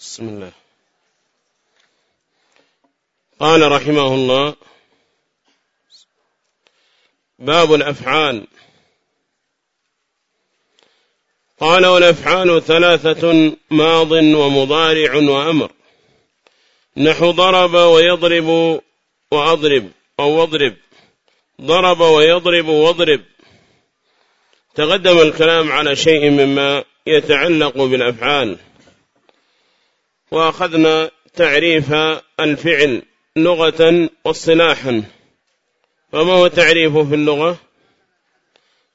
بسم الله. قال رحمه الله باب الأفعال. قال والأفعال ثلاثة ماض ومضارع وأمر. نحو ضرب ويضرب وأضرب أو واضرب. ضرب ويضرب واضرب. تقدم الكلام على شيء مما يتعلق بالأفعال. وأخذنا تعريف الفعل لغة واصطلاحا فما هو تعريفه في اللغة؟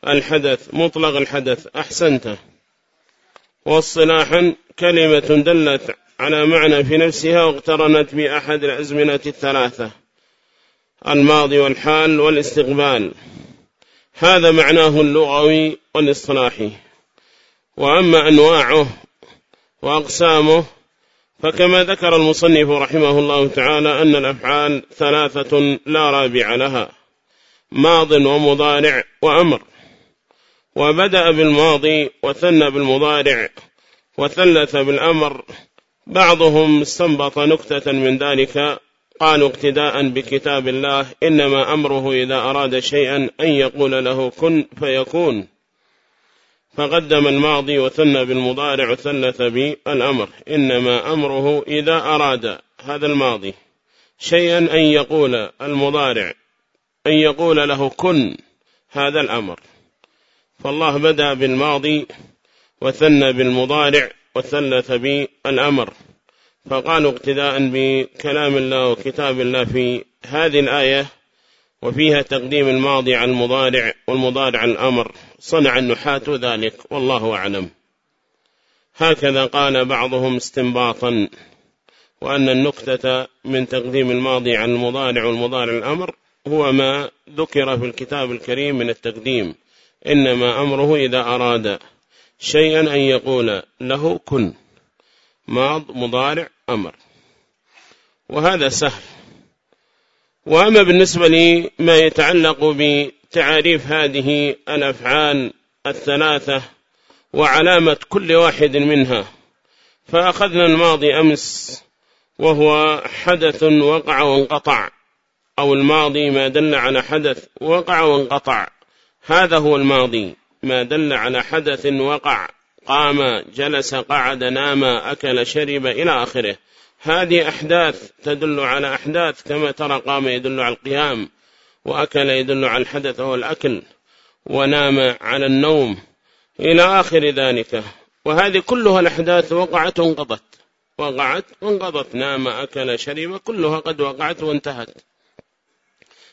الحدث مطلق الحدث أحسنت. واصطلاحا كلمة دلت على معنى في نفسها واقترنت بأحد الأزمنة الثلاثة الماضي والحال والاستقبال. هذا معناه اللغوي والاصطلاحي. وأما أنواعه وأقسامه فكما ذكر المصنف رحمه الله تعالى أن الأفعال ثلاثة لا رابع لها ماض ومضارع وأمر. وبدأ بالماضي وثنى بالمضارع وثلث بالأمر بعضهم استنبط نكتة من ذلك قالوا اقتداء بكتاب الله إنما أمره إذا أراد شيئا أن يقول له كن فيكون. فقدم الماضي وثنى بالمضارع وثلث بالأمر. إنما أمره إذا أراد هذا الماضي. شيئا أن يقول المضارع أن يقول له كن هذا الأمر. فالله بدأ بالماضي وثنى بالمضارع وثلث بالأمر. فقالوا اقتداء بكلام الله وكتاب الله في هذه الآية وفيها تقديم الماضي على المضارع والمضارع الأمر. صنع النحاة ذلك والله أعلم. هكذا قال بعضهم استنباطا وأن النكتة من تقديم الماضي على المضارع والمضارع الأمر هو ما ذكر في الكتاب الكريم من التقديم. إنما أمره إذا أراد شيئا أن يقول له كن. ماض مضارع أمر. وهذا سهل. وأما بالنسبة لي ما يتعلق بتعريف هذه الأفعال الثلاثة وعلامة كل واحد منها فأخذنا الماضي أمس وهو حدث وقع وانقطع أو الماضي ما دل على حدث وقع وانقطع. هذا هو الماضي ما دل على حدث وقع قام جلس قعد نام أكل شرب إلى آخره. هذه أحداث تدل على أحداث كما ترى قام يدل على القيام وأكل يدل على الحدث هو الأكل ونام على النوم إلى آخر ذلك. وهذه كلها الأحداث وقعت وانقضت. وقعت وانقضت. نام أكل شرب كلها قد وقعت وانتهت.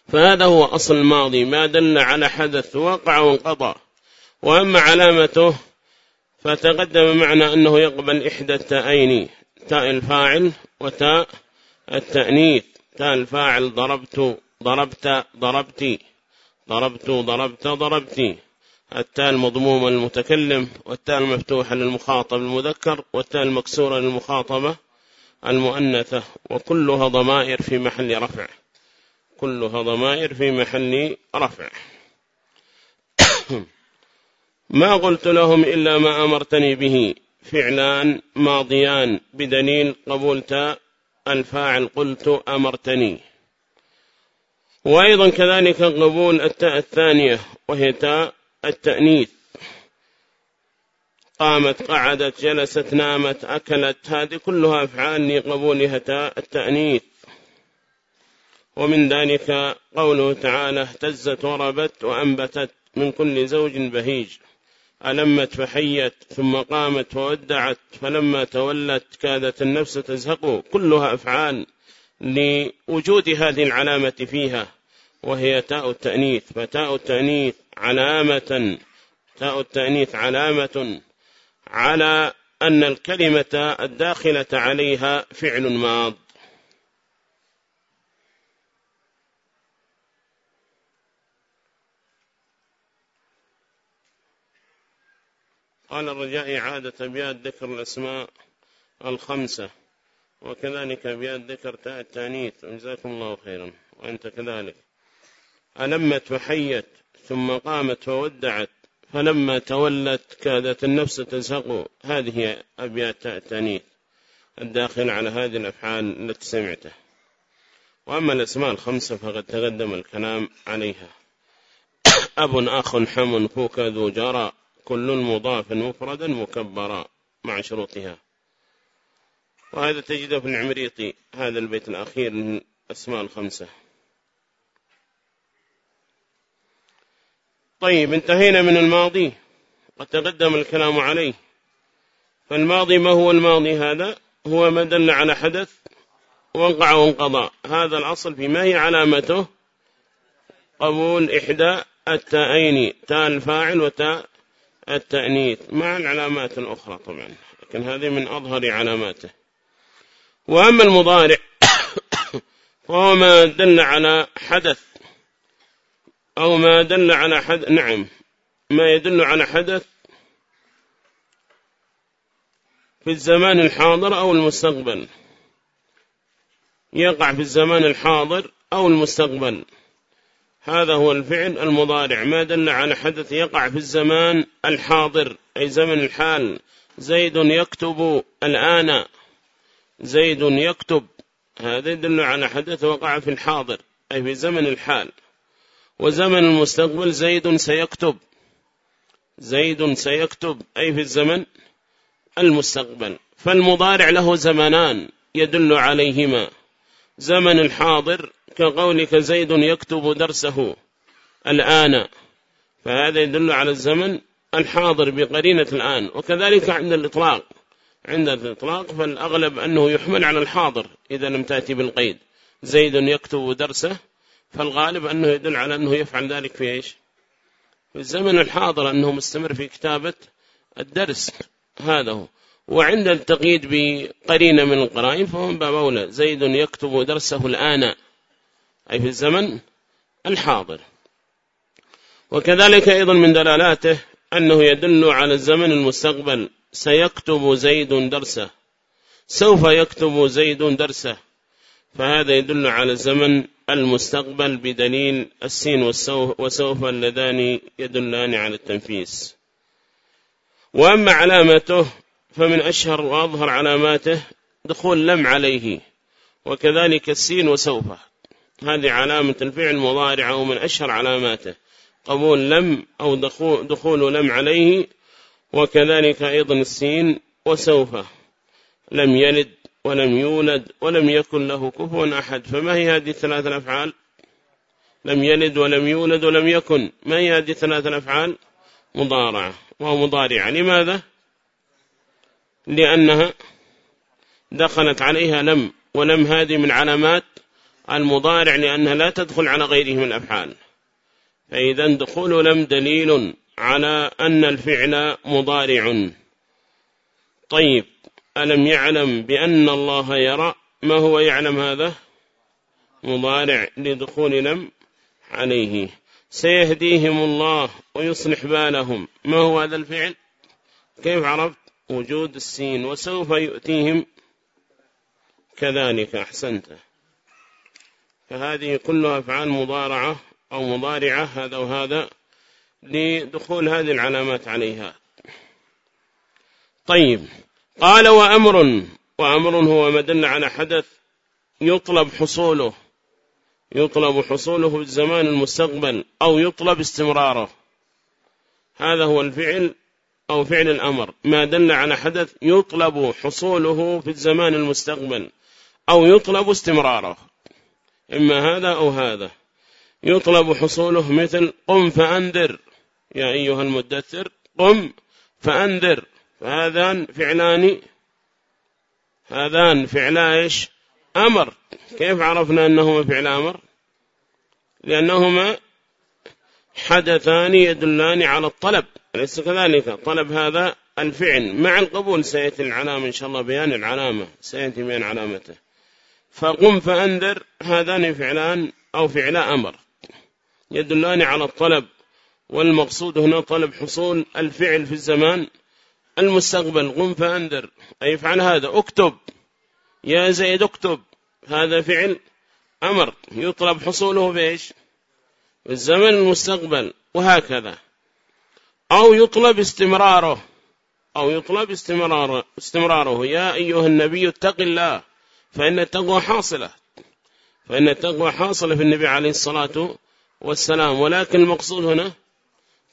فهذا هو أصل الماضي. ما دل على حدث وقع وانقضى. وأما علامته فتقدم معنا أنه يقبل إحدى التأين. تاء الفاعل وتاء التأنيث. تاء الفاعل ضربت ضربت ضربتي. ضربت ضربت ضربتي. التاء المضمومة للمتكلم والتاء المفتوحة للمخاطب المذكر والتاء المكسورة للمخاطبة المؤنثة. وكلها ضمائر في محل رفع. كلها ضمائر في محل رفع. ما قلت لهم إلا ما أمرتني به. فعلان ماضيان بدليل قبولت الفاعل قلت أمرتني. وأيضا كذلك قبول التاء الثانية وهي تاء التأنيث. قامت قعدت جلست نامت أكلت هذه كلها أفعال لقبولها تاء التأنيث. ومن ذلك قوله تعالى اهتزت وربت وأنبتت من كل زوج بهيج. ألمت فحيت ثم قامت وودعت فلما تولت كادت النفس تزهق كلها أفعال لوجود هذه العلامة فيها وهي تاء التأنيث فتاء التأنيث علامة تاء التأنيث علامة على أن الكلمة الداخلة عليها فعل ماض. قال الرجاء إعادة أبيات ذكر الأسماء الخمسة وكذلك أبيات ذكر تاء التانيث. جزاكم الله خيرا. وأنت كذلك. ألمت وحيت ثم قامت وودعت فلما تولت كادت النفس تزهق. هذه أبيات تاء التانيث الداخل على هذه الأفعال التي سمعتها. وأما الأسماء الخمسة فقد تقدم الكلام عليها. أب أخ حم فوك ذو جرى. كل مضاف مفردا مكبرا مع شروطها. وهذا تجده في العمريطي هذا البيت الأخير من الأسماء الخمسة. طيب انتهينا من الماضي. وتقدم الكلام عليه. فالماضي ما هو الماضي هذا؟ هو ما دل على حدث وقع وانقضى. هذا الأصل في ما هي علامته؟ قبول إحدى التائين تاء الفاعل وتاء التأنيث مع العلامات الأخرى طبعا لكن هذه من أظهر علاماته. وأما المضارع فهو ما دل على حدث أو ما دل على حدث نعم ما يدل على حدث في الزمان الحاضر أو المستقبل. يقع في الزمان الحاضر أو المستقبل. هذا هو الفعل المضارع. ما دل على حدث يقع في الزمان الحاضر أي زمن الحال. زيد يكتب الآن. زيد يكتب. هذا يدل على حدث وقع في الحاضر أي في زمن الحال. وزمن المستقبل زيد سيكتب. زيد سيكتب أي في الزمن المستقبل. فالمضارع له زمنان يدل عليهما. زمن الحاضر كقولك زيد يكتب درسه الآن. فهذا يدل على الزمن الحاضر بقرينة الآن. وكذلك عند الإطلاق. عند الإطلاق فالأغلب أنه يحمل على الحاضر إذا لم تأتي بالقيد. زيد يكتب درسه فالغالب أنه يدل على أنه يفعل ذلك في إيش؟ في الزمن الحاضر أنه مستمر في كتابة الدرس هذا هو. وعند التقييد بقرينة من القرائن فهو من باب أولى. زيد يكتب درسه الآن. أي في الزمن الحاضر. وكذلك أيضا من دلالاته أنه يدل على الزمن المستقبل. سيكتب زيد درسه. سوف يكتب زيد درسه. فهذا يدل على الزمن المستقبل بدليل السين وسوف اللذان يدلان على التنفيس. وأما علامته فمن أشهر وأظهر علاماته دخول لم عليه. وكذلك السين وسوف هذه علامة الفعل مضارع ومن أشهر علاماته. قبول لم أو دخول لم عليه وكذلك أيضا السين وسوف لم يلد ولم يولد ولم يكن له كفوا أحد. فما هي هذه الثلاثة الأفعال؟ لم يلد ولم يولد ولم يكن. ما هي هذه الثلاثة الأفعال؟ مضارعة. وهو مضارعة لماذا؟ لأنها دخلت عليها لم ولم هذه من علامات المضارع لأنها لا تدخل على غيره من الأفعال. فإذا دخول لم دليل على أن الفعل مضارع. طيب ألم يعلم بأن الله يرى؟ ما هو يعلم هذا؟ مضارع لدخول لم عليه. سيهديهم الله ويصلح بالهم. ما هو هذا الفعل؟ كيف عرفت؟ وجود السين. وسوف يؤتيهم. كذلك أحسنت. فهذه كلها أفعال مضارعة أو مضارعة هذا وهذا لدخول هذه العلامات عليها. طيب قال وأمر وأمر هو مدل على حدث يطلب حصوله يطلب حصوله في الزمان المستقبل أو يطلب استمراره. هذا هو الفعل أو فعل الأمر. ما دل على حدث يطلب حصوله في الزمان المستقبل أو يطلب استمراره. إما هذا أو هذا. يطلب حصوله مثل قم فأنذر. يا أيها المدثر قم فأنذر. فهذان فعلان هذان فعلا إيش؟ أمر. كيف عرفنا أنهما فعل أمر؟ لأنهما حدثان يدلان على الطلب. أليس كذلك؟ طلب هذا الفعل. مع القبول سيأتي العلامة إن شاء الله بيان العلامة. سيأتي بيان علامته. فقم فأنذر هذان فعلان أو فعل أمر. يدلان على الطلب والمقصود هنا طلب حصول الفعل في الزمان المستقبل. قم فأنذر أي فعل هذا اكتب. يا زيد اكتب هذا فعل أمر. يطلب حصوله بإيش الزمن المستقبل وهكذا. أو يطلب استمراره أو يطلب استمرار استمراره. يا أيها النبي اتق الله. فإن التقوى حاصلة. فإن التقوى حاصلة في النبي عليه الصلاة والسلام. ولكن المقصود هنا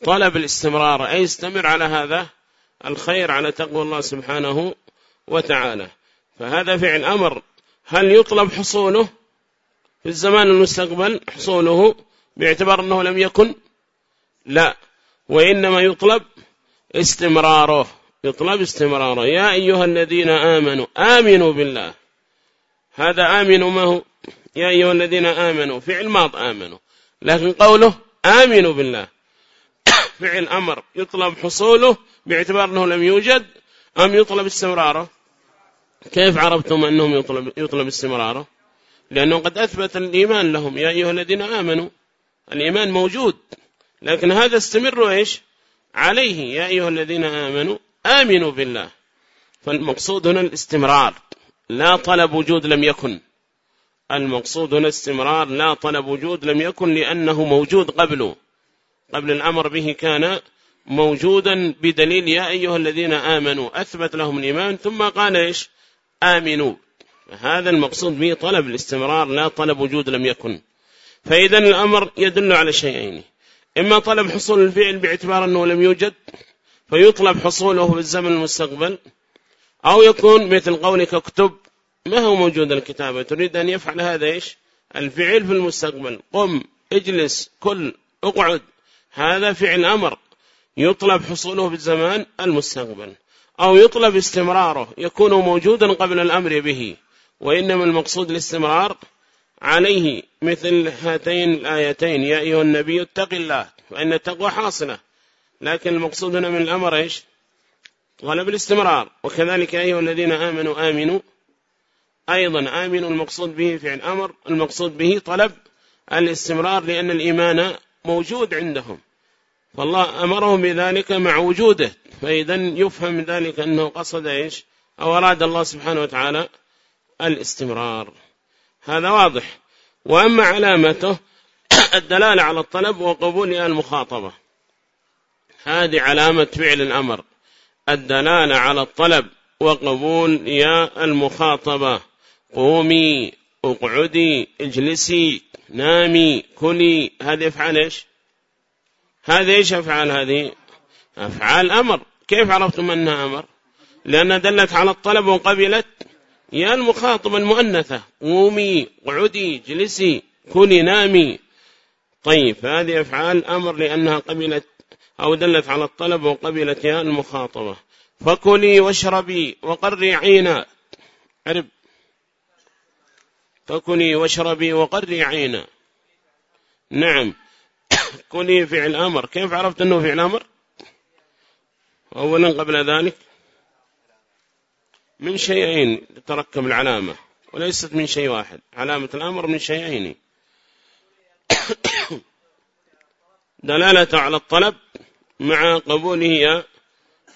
طلب الاستمرار. أي استمر على هذا الخير على تقوى الله سبحانه وتعالى. فهذا فعل أمر. هل يطلب حصوله في الزمان المستقبل؟ حصوله باعتبار أنه لم يكن؟ لا. وإنما يطلب استمراره. يطلب استمراره. يا أيها الذين آمنوا آمنوا بالله. هذا آمنوا ما هو؟ يا أيها الذين آمنوا فعل ماض آمنوا لكن قوله آمنوا بالله فعل أمر يطلب حصوله باعتبار أنه لم يوجد أم يطلب استمراره. كيف عرفتم أنهم يطلب, يطلب استمراره؟ لأنه قد أثبت الإيمان لهم. يا أيها الذين آمنوا الإيمان موجود لكن هذا استمروا إيش؟ عليه. يا أيها الذين آمنوا آمنوا بالله. فالمقصود هنا الاستمرار. لا طلب وجود لم يكن. المقصود هنا استمرار لا طلب وجود لم يكن لأنه موجود قبله. قبل الأمر به كان موجودا بدليل يا أيها الذين آمنوا أثبت لهم الإيمان ثم قال إيش؟ آمنوا. هذا المقصود به طلب الاستمرار لا طلب وجود لم يكن. فإذا الأمر يدل على شيئين. إما طلب حصول الفعل باعتبار أنه لم يوجد فيطلب حصوله في الزمن المستقبل. أو يكون مثل قولك اكتب ما هو موجود الكتابة تريد أن يفعل هذا إيش؟ الفعل في المستقبل. قم اجلس كل اقعد. هذا فعل أمر. يطلب حصوله في الزمان المستقبل. أو يطلب استمراره. يكون موجودا قبل الأمر به. وإنما المقصود الاستمرار عليه مثل هاتين الآيتين. يا أيها النبي اتق الله فإن التقوى حاصلة. لكن المقصود هنا من الأمر إيش؟ طلب الاستمرار وكذلك أيها الذين آمنوا آمنوا. أيضا آمنوا المقصود به فعل أمر المقصود به طلب الاستمرار لأن الإيمان موجود عندهم. فالله أمرهم بذلك مع وجوده. فإذا يفهم من ذلك أنه قصد إيش؟ أو أراد الله سبحانه وتعالى الاستمرار. هذا واضح. وأما علامته الدلالة على الطلب وقبول المخاطبة. هذه علامة فعل الأمر. الدلالة على الطلب. وقبول يا المخاطبة. قومي اقعدي اجلسي نامي كلي. هذه أفعال إيش؟ هذه إيش أفعال هذه؟ أفعال أمر. كيف عرفتم أنها أمر؟ لأن دلت على الطلب وقبلت. يا المخاطبة المؤنثة قومي اقعدي اجلسي كلي نامي. طيب هذه أفعال أمر لأنها قبلت. أو دلت على الطلب وقبلت يا المخاطبة. فكلي واشربي وقري عينا عرب. فكلي واشربي وقري عينا نعم. كلي فعل أمر. كيف عرفت أنه فعل أمر؟ أولا قبل ذلك من شيئين تركب العلامة وليست من شيء واحد. علامة الأمر من شيئين. دلالة على الطلب مع قبوله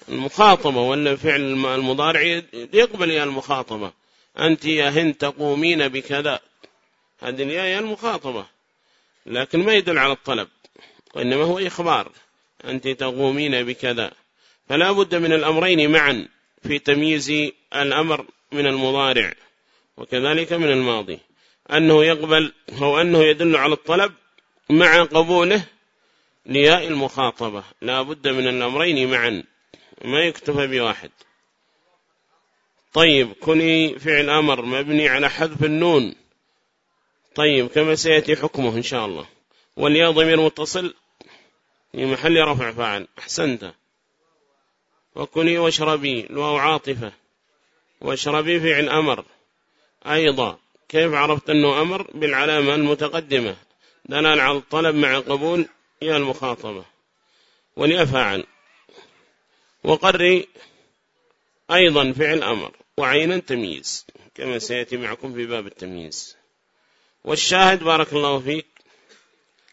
المخاطبة ولا فعل المضارع يقبل يا المخاطبة. أنت يا هند تقومين بكذا. هذه الياء المخاطبة. لكن ما يدل على الطلب وإنما هو إخبار. أنت تقومين بكذا. فلا بد من الأمرين معا في تمييز الأمر من المضارع وكذلك من الماضي. أنه يقبل أو أنه يدل على الطلب مع قبوله لياء المخاطبة. لا بد من الأمرين معا. ما يكتفى بواحد. طيب كني فعل أمر مبني على حذف النون. طيب كما سيأتي حكمه إن شاء الله. والياء ضمير متصل في محل رفع فاعل. أحسنت. وكني واشربي الواو عاطفة. واشربي فعل أمر. أيضا كيف عرفت أنه أمر؟ بالعلامة المتقدمة. دلال على الطلب مع قبول يا المخاطبة. ولأفاعل وقري أيضا فعل أمر. وعينا تمييز كما سيأتي معكم في باب التمييز. والشاهد بارك الله فيك.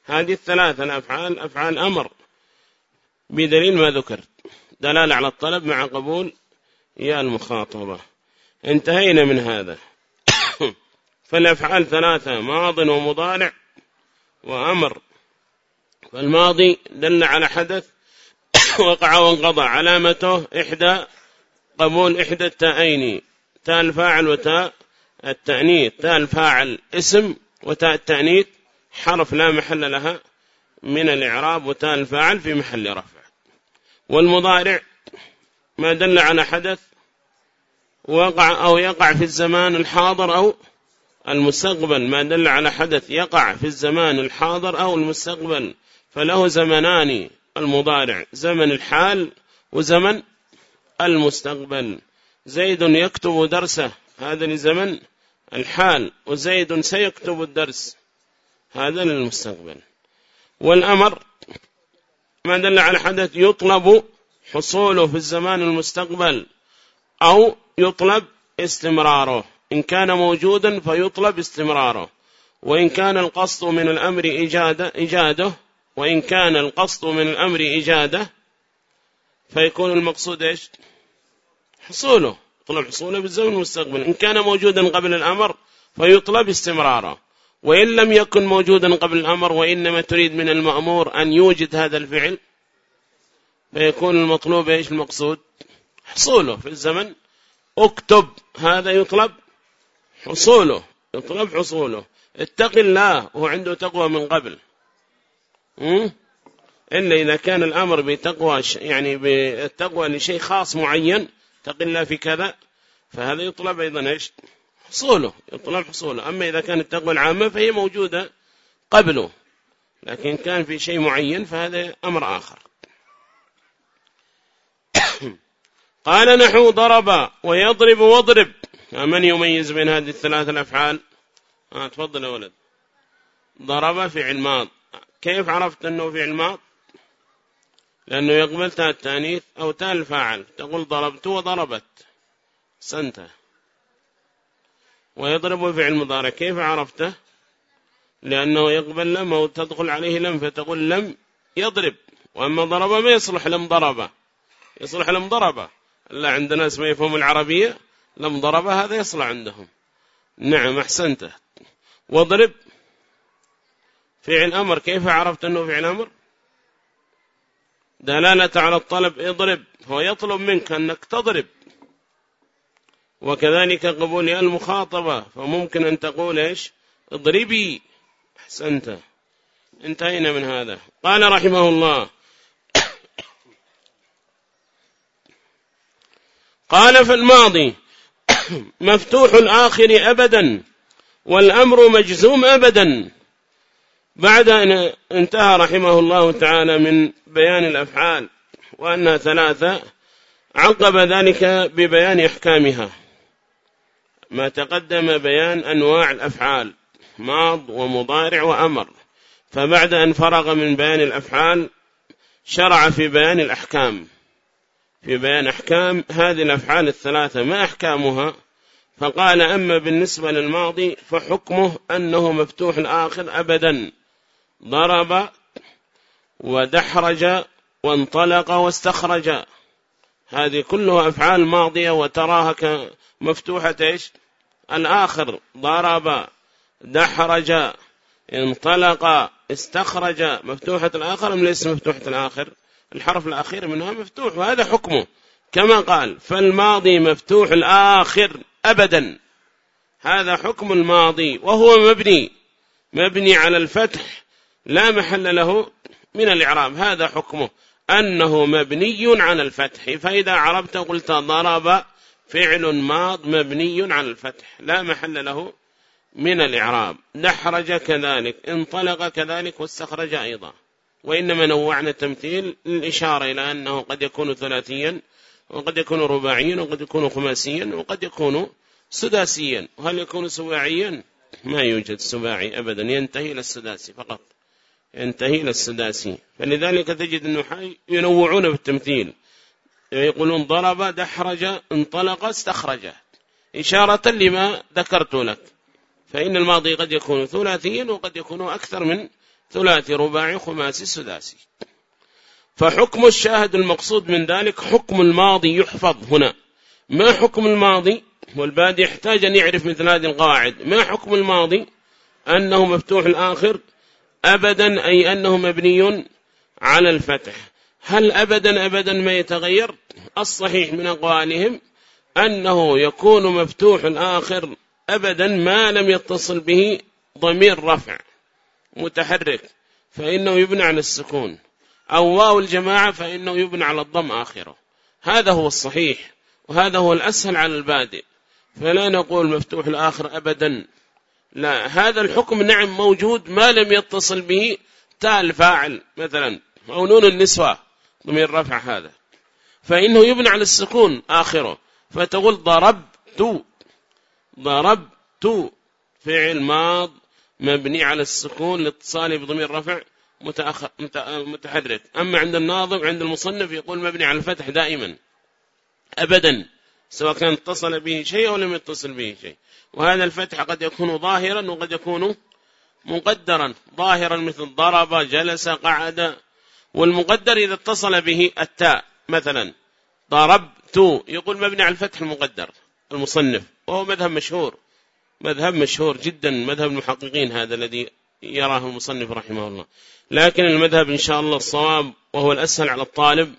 هذه الثلاثة الأفعال أفعال أمر. بدليل ما ذكرت. دلالة على الطلب مع قبول. يا المخاطبة انتهينا من هذا. فالأفعال ثلاثة ماض ومضارع وأمر. فالماضي دل على حدث وقع وانقضى. علامته إحدى قبول إحدى التائين. تاء الفاعل وتاء التأنيث. تاء الفاعل اسم وتاء التأنيث حرف لا محل لها من الإعراب وتاء الفاعل في محل رفع. والمضارع ما دل على حدث وقع أو يقع في الزمان الحاضر أو المستقبل. ما دل على حدث يقع في الزمان الحاضر أو المستقبل. فله زمنان المضارع زمن الحال وزمن المستقبل. زيد يكتب درسه هذا لزمن الحال وزيد سيكتب الدرس هذا للمستقبل. والأمر ما دل على حدث يطلب حصوله في الزمان المستقبل أو يطلب استمراره. إن كان موجودا فيطلب استمراره وإن كان القصد من الأمر إجادة, إجاده وإن كان القصد من الأمر إجادة فيكون المقصود إيش؟ حصوله. طلب حصوله بالزمن المستقبل. إن كان موجودا قبل الأمر فيطلب استمراره. وإن لم يكن موجودا قبل الأمر وإنما تريد من المأمور أن يوجد هذا الفعل فيكون المطلوب إيش المقصود؟ حصوله في الزمن. اكتب هذا يطلب حصوله. يطلب حصوله. اتق الله وهو عنده تقوى من قبل. إلا إذا كان الأمر بتقوى يعني بالتقوى لشيء خاص معين اتق الله في كذا فهذا يطلب أيضا إيش؟ حصوله يطلب حصوله. أما إذا كانت التقوى العامة فهي موجودة قبله لكن كان في شيء معين فهذا أمر آخر. قال نحو ضرب ويضرب واضرب. من يميز بين هذه الثلاث الأفعال؟ آه تفضل يا ولد. ضرب فعل ماض. كيف عرفت أنه فعل ماض؟ لأنه يقبل تاء التأنيث أو تاء الفاعل. تقول ضربت وضربت. سنته ويضرب فعل مضارع كيف عرفته؟ لأنه يقبل لم أو تدخل عليه لم فتقول لم يضرب. وأما ضرب ما يصلح لم ضرب. يصلح لم ضرب. لا عند ناس ما يفهم العربية. لم ضرب هذا يصلح عندهم. نعم أحسنته واضرب. فعل أمر كيف عرفت أنه فعل أمر؟ دلالة على الطلب اضرب هو يطلب منك أنك تضرب. وكذلك قبول المخاطبة فممكن أن تقول إيش؟ اضربي. أحسنت. انتهينا من هذا. قال رحمه الله قال في الماضي مفتوح الآخر أبدا والأمر مجزوم أبدا. بعد أن انتهى رحمه الله تعالى من بيان الأفعال وأنها ثلاثة عقب ذلك ببيان إحكامها. ما تقدم بيان أنواع الأفعال ماض ومضارع وأمر. فبعد أن فرغ من بيان الأفعال شرع في بيان الأحكام. في بيان أحكام هذه الأفعال الثلاثة ما أحكامها؟ فقال أما بالنسبة للماضي فحكمه أنه مفتوح الآخر أبدا. ضرب ودحرج وانطلق واستخرج. هذه كلها أفعال ماضية وتراها مفتوحة إيش؟ الآخر. ضرب دحرج انطلق استخرج. مفتوحة الآخر أم ليس مفتوحة الآخر؟ الحرف الأخير منها مفتوح وهذا حكمه. كما قال فالماضي مفتوح الآخر أبدا. هذا حكم الماضي وهو مبني مبني على الفتح لا محل له من الإعراب. هذا حكمه. أنه مبني على الفتح. فإذا عربت قلت ضرب فعل ماض مبني على الفتح. لا محل له من الإعراب. دحرج كذلك. انطلق كذلك واستخرج أيضا. وإنما نوعنا التمثيل للإشارة إلى أنه قد يكون ثلاثيا وقد يكون رباعيا وقد يكون خماسيا وقد يكون سداسيا. وهل يكون سباعيا ما يوجد سباعي أبدا. ينتهي إلى السداسي فقط. ينتهي إلى السداسي فلذلك تجد أنه ينوعون بالتمثيل. يقولون ضرب دحرج انطلق استخرج. إشارة لما ذكرت لك. فإن الماضي قد يكون ثلاثيا وقد يكون أكثر من ثلاثي رباعي خماسي سداسي فحكم الشاهد المقصود من ذلك حكم الماضي يحفظ هنا. ما حكم الماضي؟ والبادي يحتاج أن يعرف مثل هذه القواعد ما حكم الماضي؟ أنه مفتوح الآخر أبدا أي أنه مبني على الفتح. هل أبدا أبدا ما يتغير؟ الصحيح من أقوالهم أنه يكون مفتوح الآخر أبدا ما لم يتصل به ضمير رفع متحرك فإنه يبنى على السكون. أو واو الجماعة فإنه يبنى على الضم آخره. هذا هو الصحيح وهذا هو الأسهل على البادئ. فلا نقول مفتوح الآخر أبدا لا هذا الحكم نعم موجود ما لم يتصل به تال فاعل مثلا أو نون النسوة ضمير رفع هذا. فإنه يبنى على السكون آخره. فتقول ضربت ضربت فعل ماض مبني على السكون لاتصاله بضمير رفع متحرك. أما عند الناظم عند المصنف يقول مبني على الفتح دائما أبدا سواء كان اتصل به شيء أو لم يتصل به شيء. وهذا الفتح قد يكون ظاهرا وقد يكون مقدرا. ظاهرا مثل ضرب جلس قعد. والمقدر إذا اتصل به التاء مثلا ضربت. يقول مبني على الفتح المقدر المصنف. وهو مذهب مشهور. مذهب مشهور جدا مذهب المحققين هذا الذي يراه المصنف رحمه الله. لكن المذهب إن شاء الله الصواب وهو الأسهل على الطالب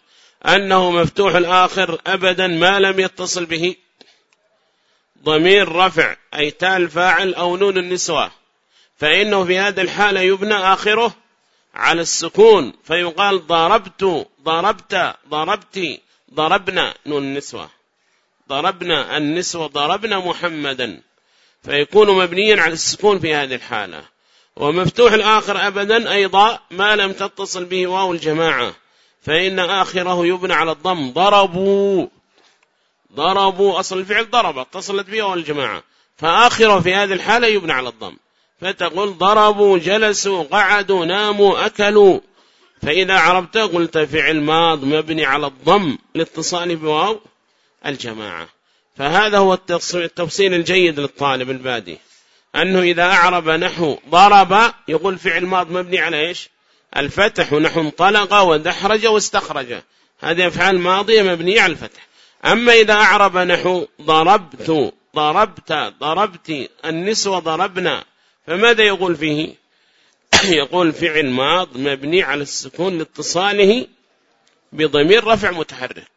أنه مفتوح الآخر أبدا ما لم يتصل به ضمير رفع أي تال فاعل أو نون النسوة. فإنه في هذا الحالة يبنى آخره على السكون فيقال ضربت ضربت ضربت ضربنا نون النسوة. ضربنا النسوة ضربنا محمدا. فيكون مبنيا على السكون في هذه الحالة. ومفتوح الآخر أبدا أيضا ما لم تتصل به واو الجماعة. فإن آخره يبنى على الضم ضربوا. ضربوا أصل الفعل ضرب اتصلت به واو الجماعة. فآخره في هذه الحالة يبنى على الضم. فتقول ضربوا جلسوا قعدوا ناموا أكلوا. فإذا عربت قلت فعل ماض مبني على الضم لاتصال بواو الجماعة. فهذا هو التفصيل الجيد للطالب البادي. أنه إذا أعرب نحو ضرب يقول فعل ماض مبني على إيش؟ الفتح ونحو انطلق ودحرج واستخرج. هذه أفعال ماضية مبنية على الفتح. أما إذا أعرب نحو ضربت ضربت ضربت النسوة ضربنا فماذا يقول فيه؟ يقول فعل ماض مبني على السكون لاتصاله بضمير رفع متحرك.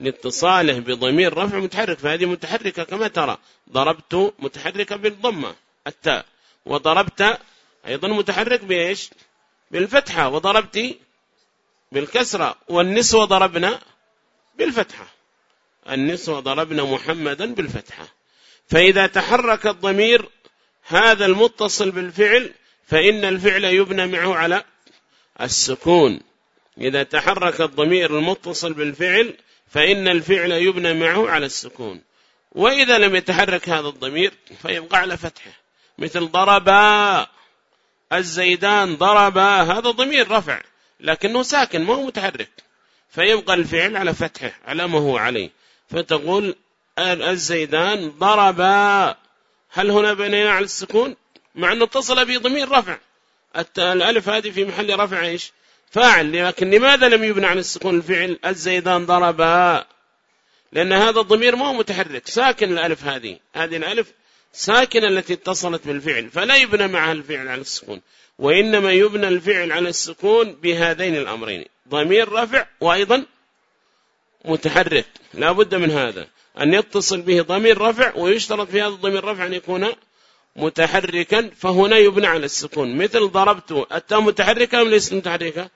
لاتصاله بضمير رفع متحرك فهذه متحركة كما ترى. ضربت متحركة بالضمة التاء. وضربت أيضا متحرك بإيش؟ بالفتحة. وضربت بالكسرة. والنسوة ضربنا بالفتحة. النسوة ضربنا محمدا بالفتحة. فإذا تحرك الضمير هذا المتصل بالفعل فإن الفعل يبنى معه على السكون. إذا تحرك الضمير المتصل بالفعل فإن الفعل يبنى معه على السكون. وإذا لم يتحرك هذا الضمير فيبقى على فتحه. مثل ضربا الزيدان ضربا هذا ضمير رفع لكنه ساكن ما هو متحرك. فيبقى الفعل على فتحه على ما هو عليه. فتقول الزيدان ضربا. هل هنا بنينا على السكون؟ مع أنه اتصل به ضمير رفع. الألف هذه في محل رفع إيش؟ فاعل. لكن لماذا لم يبنى عن السكون الفعل الزيدان ضربا؟ لأن هذا الضمير ما هو متحرك. ساكن الألف هذه. هذه الألف ساكنة التي اتصلت بالفعل. فلا يبنى معها الفعل على السكون. وإنما يبنى الفعل على السكون بهذين الأمرين. ضمير رفع وأيضا متحرك. لا بد من هذا. أن يتصل به ضمير رفع ويشترط في هذا الضمير الرفع أن يكون متحركا فهنا يبنى على السكون. مثل ضربت التاء متحركة أم ليست متحركة؟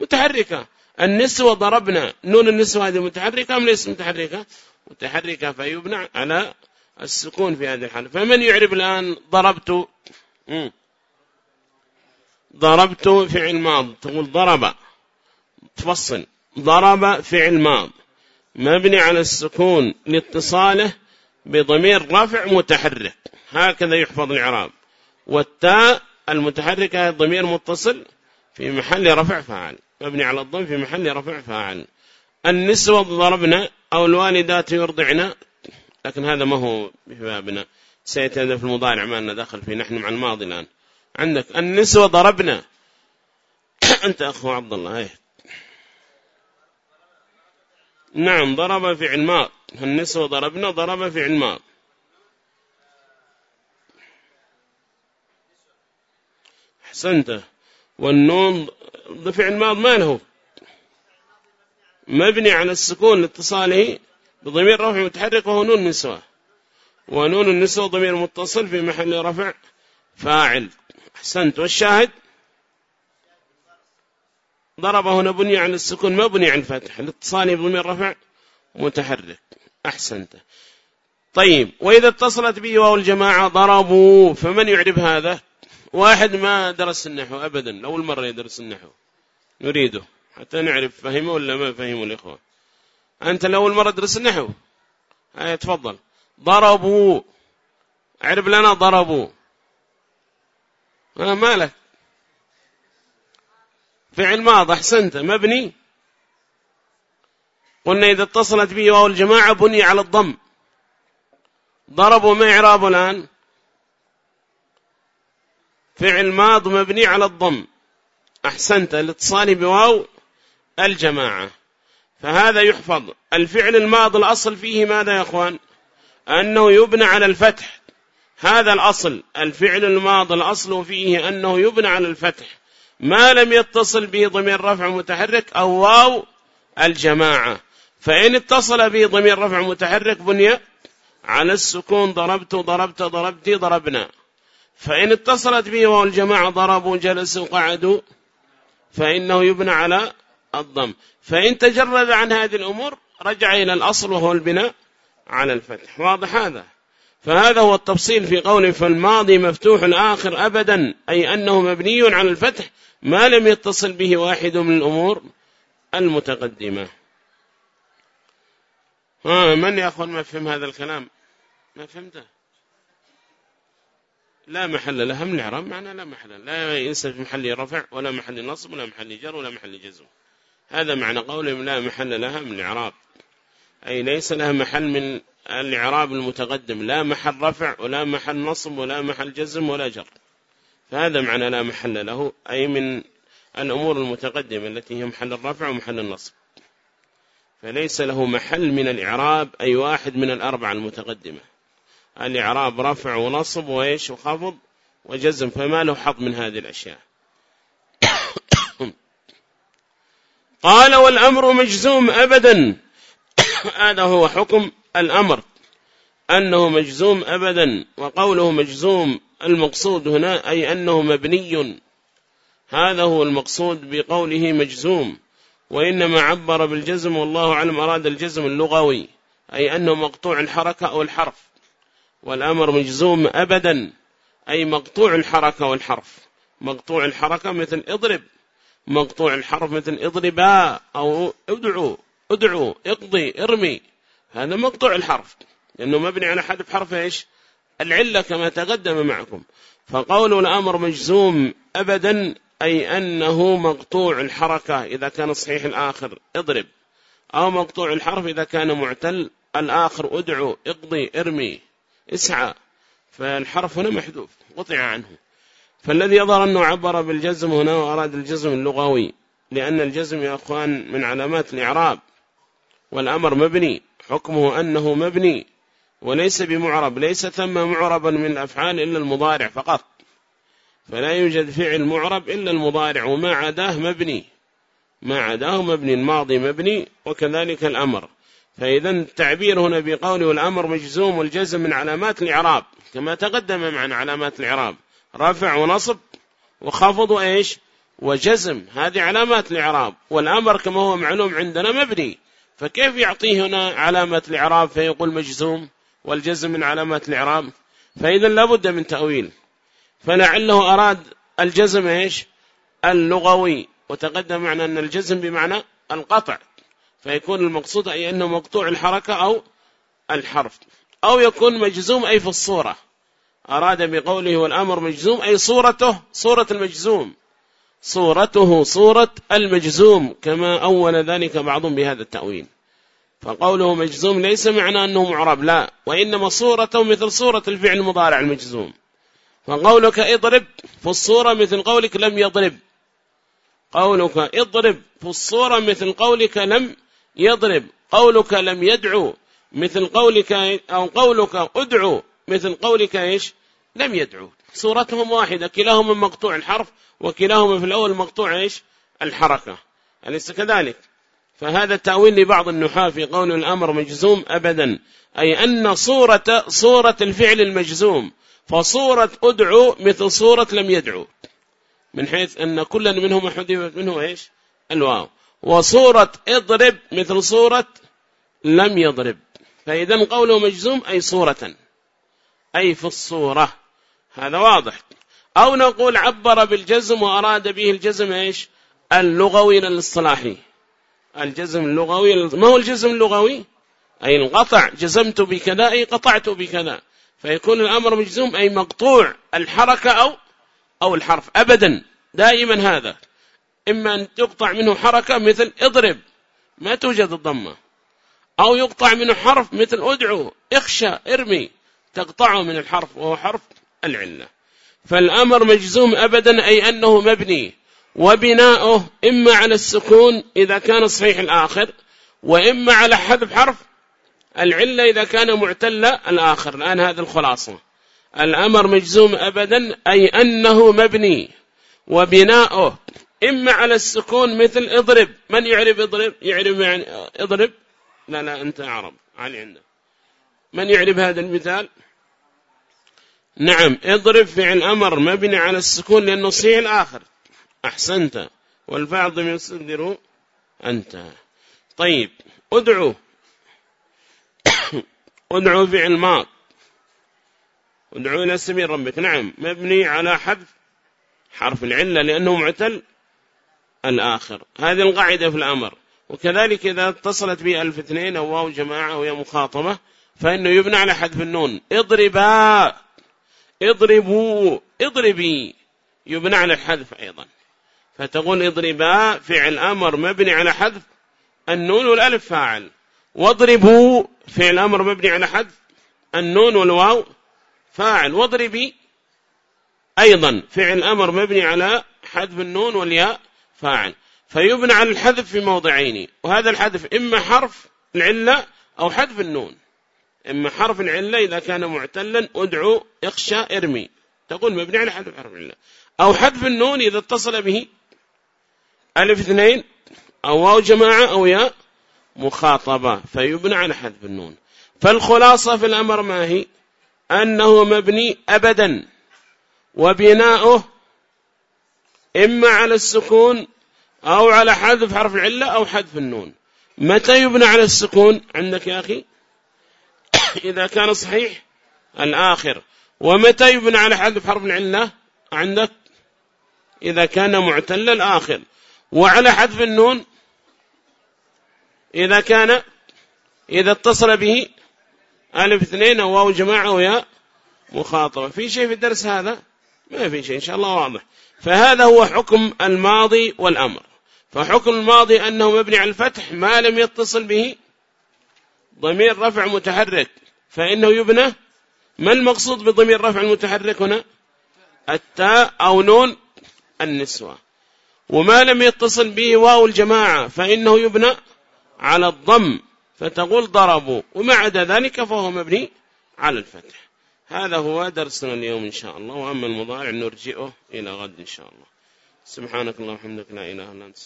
متحركة. النسوة ضربنا نون النسوة هذه متحركة أم ليست متحركة؟ متحركة فيبنى على السكون في هذه الحالة. فمن يعرب الآن ضربت؟ ضربت فعل ماض تقول ضرب. تفصل. ضرب فعل ماض. مبني على السكون لاتصاله بضمير رفع متحرك. هكذا يحفظ الإعراب. والتاء المتحركة ضمير متصل في محل رفع فاعل. مبني على الضم في محل رفع فاعل. النسوة ضربنا أو الوالدات يرضعنا لكن هذا ما هو ببابنا. سيتهدف المضارع ما أننا دخل فيه. نحن مع الماضي الآن. عندك النسوة ضربنا أنت أخو عبد الله. هيه. نعم ضرب فعل ماض. النسوة ضربنا ضرب فعل ماض. أحسنت. والنون فعل ماض ما له. مبني على السكون لاتصاله بضمير رفع متحرك وهو نون نسوة. ونون النسوة ضمير متصل في محل رفع فاعل. أحسنت. والشاهد؟ ضرب هنا بني على السكون ما بني على الفتح الاتصال بضمير رفع متحرك أحسنت. طيب وإذا اتصلت به واو الجماعة ضربوا فمن يعرف هذا؟ واحد ما درس النحو أبدا أول مرة يدرس النحو. نريده حتى نعرف فهمه ولا ما فهمه الإخوة. أنت لأول مرة تدرس النحو؟ هيا تفضل. ضربوا. اعرف لنا ضربوا. ما مالك؟ فعل ماض أحسنت مبني. قلنا إذا اتصلت به واو الجماعة بني على الضم. ضربوا ما إعرابه الآن. فعل ماض مبني على الضم. أحسنت الاتصال بواو الجماعة. فهذا يحفظ. الفعل الماض الأصل فيه ماذا يا أخوان؟ أنه يبنى على الفتح. هذا الأصل. الفعل الماض الأصل فيه أنه يبنى على الفتح. ما لم يتصل به ضمير رفع متحرك أو واو الجماعة. فإن اتصل به ضمير رفع متحرك بني على السكون ضربت ضربت ضربتي ضربنا. فإن اتصلت به واو الجماعة ضربوا جلسوا قعدوا فإنه يبنى على الضم. فإن تجرد عن هذه الأمور رجع إلى الأصل وهو البناء على الفتح. واضح هذا؟ فهذا هو التفصيل في قوله فالماضي مفتوح الآخر أبدا أي أنه مبني على الفتح ما لم يتصل به واحد من الأمور المتقدمة. ها من يا أخوان ما فهم هذا الكلام؟ ما فهمته؟ لا محل لها من الإعراب معنى لا محل لا ينسى في محل رفع ولا محل نصب ولا محل جر ولا محل جزم. هذا معنى قولهم لا محل لها من الإعراب أي ليس لها محل من الإعراب المتقدم. لا محل رفع ولا محل نصب ولا محل جزم ولا جر. فهذا معنى لا محل له أي من الأمور المتقدمة التي هي محل الرفع ومحل النصب. فليس له محل من الإعراب أي واحد من الأربعة المتقدمة. الإعراب رفع ونصب وإيش؟ وخفض وجزم. فما له حظ من هذه الأشياء. قال والأمر مجزوم أبدا. هذا هو حكم الأمر. أنه مجزوم أبدا وقوله مجزوم المقصود هنا أي أنه مبني. هذا هو المقصود بقوله مجزوم. وإنما عبر بالجزم والله أعلم أراد الجزم اللغوي أي أنه مقطوع الحركة أو الحرف والأمر مجزوم أبدا أي مقطوع الحركة والحرف. مقطوع الحركة مثل اضرب مقطوع الحرف مثل اضربا أو ادعو. ادعو اقضي ارمي. هذا مقطوع الحرف. لأنه مبني على حذف حرف إيش؟ العلة كما تقدم معكم. فقول الأمر مجزوم أبدا أي أنه مقطوع الحركة إذا كان صحيح الآخر اضرب. أو مقطوع الحرف إذا كان معتل الآخر ادعو اقضي ارمي. اسعى. فالحرف هنا محذوف قطع عنه. فالذي يظهر أنه عبر بالجزم هنا وأراد الجزم اللغوي. لأن الجزم يا أخوان من علامات الإعراب. والأمر مبني حكمه أنه مبني وليس بمعرب ليس ثم معربا من الأفعال إلا المضارع فقط. فلا يوجد فعل معرب إلا المضارع وما عداه مبني. ما عداه مبني الماضي مبني وكذلك الأمر. فإذا التعبير هنا بقوله الأمر مجزوم والجزم من علامات الإعراب كما تقدم معنا علامات الإعراب. رفع ونصب وخفض وإيش وجزم هذه علامات الإعراب. والأمر كما هو معلوم عندنا مبني. فكيف يعطيه هنا علامة الإعراب؟ فيقول مجزوم والجزم من علامات الإعراب. فإذا لابد من تأويل. فلعله أراد الجزم إيش؟ اللغوي. وتقدم معنا أن الجزم بمعنى القطع. فيكون المقصود أي أنه مقطوع الحركة أو الحرف. أو يكون مجزوم أي في الصورة. أراد بقوله والأمر مجزوم أي صورته صورة المجزوم. صورته صورة المجزوم كما أول ذلك بعضهم بهذا التأويل. فقوله مجزوم ليس معنى أنه معرب لا وإنما صورته مثل صورة الفعل المضارع المجزوم. فقولك اضرب في الصورة مثل قولك لم يضرب. قولك اضرب في الصورة مثل قولك لم يضرب. قولك لم يدعو مثل قولك أو قولك ادعو مثل قولك إيش؟ لم يدعو. صورتهم واحدة كلاهما مقطوع الحرف وكلاهما في الأول مقطوع إيش؟ الحركة. أليس كذلك؟ فهذا التأويل لبعض النحاة في قول الأمر مجزوم أبدا أي أن صورة, صورة الفعل المجزوم فصورة أدعو مثل صورة لم يدعو من حيث أن كل منهما حذفت منه إيش؟ الواو. وصورة اضرب مثل صورة لم يضرب. فإذا قوله مجزوم أي صورة أي في الصورة. هذا واضح. أو نقول عبر بالجزم وأراد به الجزم إيش؟ اللغوي للاصطلاحي الجزم اللغوي ما هو الجزم اللغوي؟ أي القطع جزمت بكذا أي قطعت بكذا. فيكون الأمر مجزوم أي مقطوع الحركة أو أو الحرف. أبدا. دائما هذا. إما أن تقطع منه حركة مثل اضرب. ما توجد الضمة. أو يقطع منه حرف مثل ادعو اخشى ارمي. تقطعه من الحرف وهو حرف العلة. فالأمر مجزوم أبدا أي أنه مبني وبناؤه إما على السكون إذا كان صحيح الآخر وإما على حذف حرف العلة إذا كان معتل الآخر. الآن هذه الخلاصة. الأمر مجزوم أبدا أي أنه مبني وبناؤه إما على السكون مثل اضرب. من يعرف اضرب؟ يعرف يعني اضرب؟ لا لا أنت عرب علي عندك. من يعرف هذا المثال؟ نعم اضرب فعل أمر مبني على السكون لأنه صحيح الآخر. أحسنت. والبعض يصدر أنت. طيب ادعو. ادعو فعل ماض ادعو إلى سبيل ربك. نعم مبني على حذف حرف العلة لأنه معتل الآخر. هذه القاعدة في الأمر. وكذلك إذا اتصلت به ألف اثنين أو واو جماعة يا مخاطبة فإنه يبنى على حذف النون. اضربا. اضربوا اضربي. يبنى على الحذف أيضا. فتقول اضربا فعل أمر مبني على حذف. النون والألف فاعل. واضربوا فعل أمر مبني على حذف. النون والواو فاعل. واضربي. أيضا فعل أمر مبني على حذف النون والياء فاعل. فيبنى على الحذف في موضعين. وهذا الحذف إما حرف العلة أو حذف النون. إما حرف العلة إذا كان معتلا أدعو إخشى إرمي. تقول مبني على حذف حرف العلة أو حذف النون إذا اتصل به. ألف اثنين أو واو جماعة أو ياء. مخاطبة فيبنى على حذف النون. فالخلاصة في الأمر ما هي؟ أنه مبني أبدا. وبناؤه إما على السكون أو على حذف حرف العلة أو حذف النون. متى يبنى على السكون؟ عندك يا أخي؟ إذا كان صحيح الآخر. ومتى يبنى على حذف حرف العلة عندك إذا كان معتل الآخر. وعلى حذف النون؟ إذا كان إذا اتصل به ألف اثنين أو واو جماعة ويا مخاطبة. في شيء في الدرس هذا؟ ما في شيء إن شاء الله واضح. فهذا هو حكم الماضي والأمر. فحكم الماضي أنه مبني على الفتح ما لم يتصل به ضمير رفع متحرك. فإنه يبنى. ما المقصود بضمير رفع المتحرك هنا؟ التاء أو نون النسوة. وما لم يتصل به واو الجماعة فإنه يبنى على الضم. فتقول ضربوا. وما عدا ذلك فهو مبني على الفتح. هذا هو درسنا اليوم إن شاء الله. وأما المضارع نرجئه إلى غد إن شاء الله. سبحانك اللهم وبحمدك. لا إله إلا أنت.